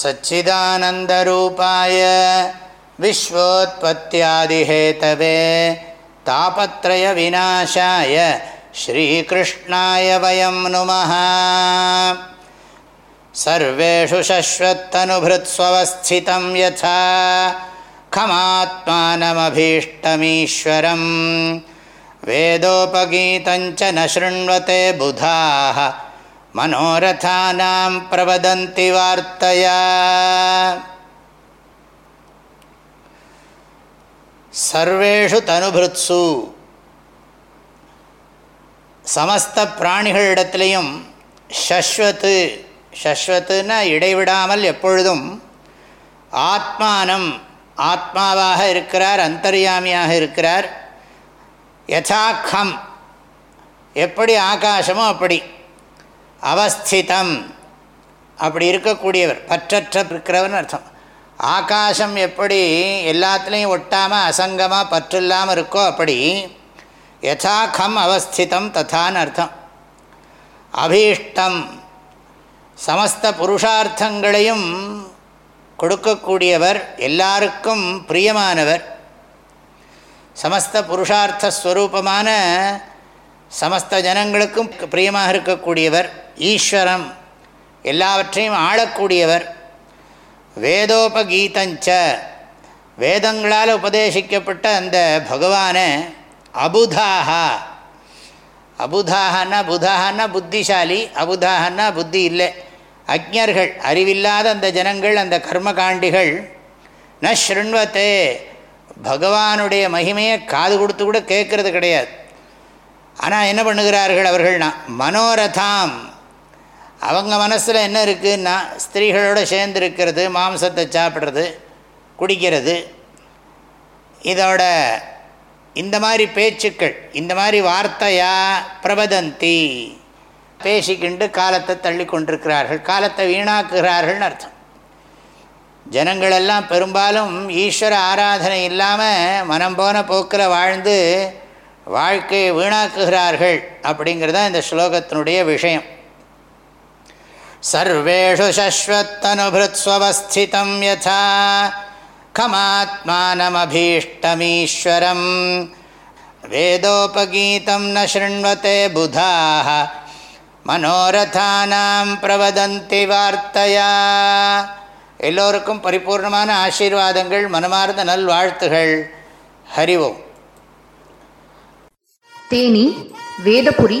सच्चिदानन्दरूपाय विश्वोत्पत्त्यादिहेतवे तापत्रयविनाशाय श्रीकृष्णाय वयं नुमः सर्वेषु शश्वत्तनुभृत्स्वस्थितं यथा खमात्मानमभीष्टमीश्वरम् वेदोपगीतञ्च न शृण्वते बुधाः மனோரதானாம் பிரவதந்தி வார்த்தையா சர்வேஷு தனுபிருத்சு சமஸ்த பிராணிகளிடத்துலையும் ஷஸ்வத்து ஷஸ்வத்துன்னா இடைவிடாமல் எப்பொழுதும் ஆத்மானம் ஆத்மாவாக இருக்கிறார் அந்தர்யாமியாக இருக்கிறார். யதாக்கம் எப்படி ஆகாசமோ அப்படி. அவஸ்திதம். அப்படி இருக்கக்கூடியவர் பற்றற்ற இருக்கிறவர்னு அர்த்தம். ஆகாசம் எப்படி எல்லாத்துலேயும் ஒட்டாமல் அசங்கமாக பற்று இல்லாமல் இருக்கோ அப்படி யதாக்கம் அவஸ்திதம் ததான்னு அர்த்தம். அபீஷ்டம் சமஸ்த புருஷார்த்தங்களையும் கொடுக்கக்கூடியவர் எல்லாருக்கும் பிரியமானவர். சமஸ்த புருஷார்த்தஸ்வரூபமான சமஸ்த ஜனங்களுக்கும் பிரியமாக இருக்கக்கூடியவர். ஈஸ்வரம் எல்லாவற்றையும் ஆளக்கூடியவர். வேதோபகீதஞ்ச வேதங்களால் உபதேசிக்கப்பட்ட அந்த பகவானை அபுதாகா அபுதாகனா புதாகனா புத்திசாலி அபுதாகனா புத்தி இல்லை. அக்ஞர்கள் அறிவில்லாத அந்த ஜனங்கள் அந்த கர்மகாண்டிகள் ந ஸ்ருண்வத்தே பகவானுடைய மகிமையை காது கொடுத்து கூட கேட்கறது கிடையாது. ஆனால் என்ன பண்ணுகிறார்கள் அவர்கள்னா மனோரதாம். அவங்க மனசில் என்ன இருக்குன்னா ஸ்திரீகளோடு சேர்ந்து இருக்கிறது மாம்சத்தை சாப்பிட்றது குடிக்கிறது இதோட இந்த மாதிரி பேச்சுக்கள் இந்த மாதிரி வார்த்தையா பிரபதந்தி பேசிக்கிண்டு காலத்தை தள்ளி கொண்டிருக்கிறார்கள் காலத்தை வீணாக்குகிறார்கள்னு அர்த்தம். ஜனங்களெல்லாம் பெரும்பாலும் ஈஸ்வர ஆராதனை இல்லாமல் மனம் போன போக்கில் வாழ்ந்து வாழ்க்கையை வீணாக்குகிறார்கள் அப்படிங்கிறது தான் இந்த ஸ்லோகத்தினுடைய விஷயம். சர்வேஷு சஸ்வத்தனுபிருத்ஸ்வஸ்திதம் யதா கமாத்மானமபீஷ்டமீஸ்வரம் வேதோபகீதம் ந शृण्वते புதாக மனோரதானாம் பிரவதந்தி வார்த்தையா எல்லோருக்கும் பரிபூர்ணமான ஆசீர்வாதங்கள் மனமார்ந்த நல்வாழ்த்துகள் ஹரிவோம் தேனி வேதபுரி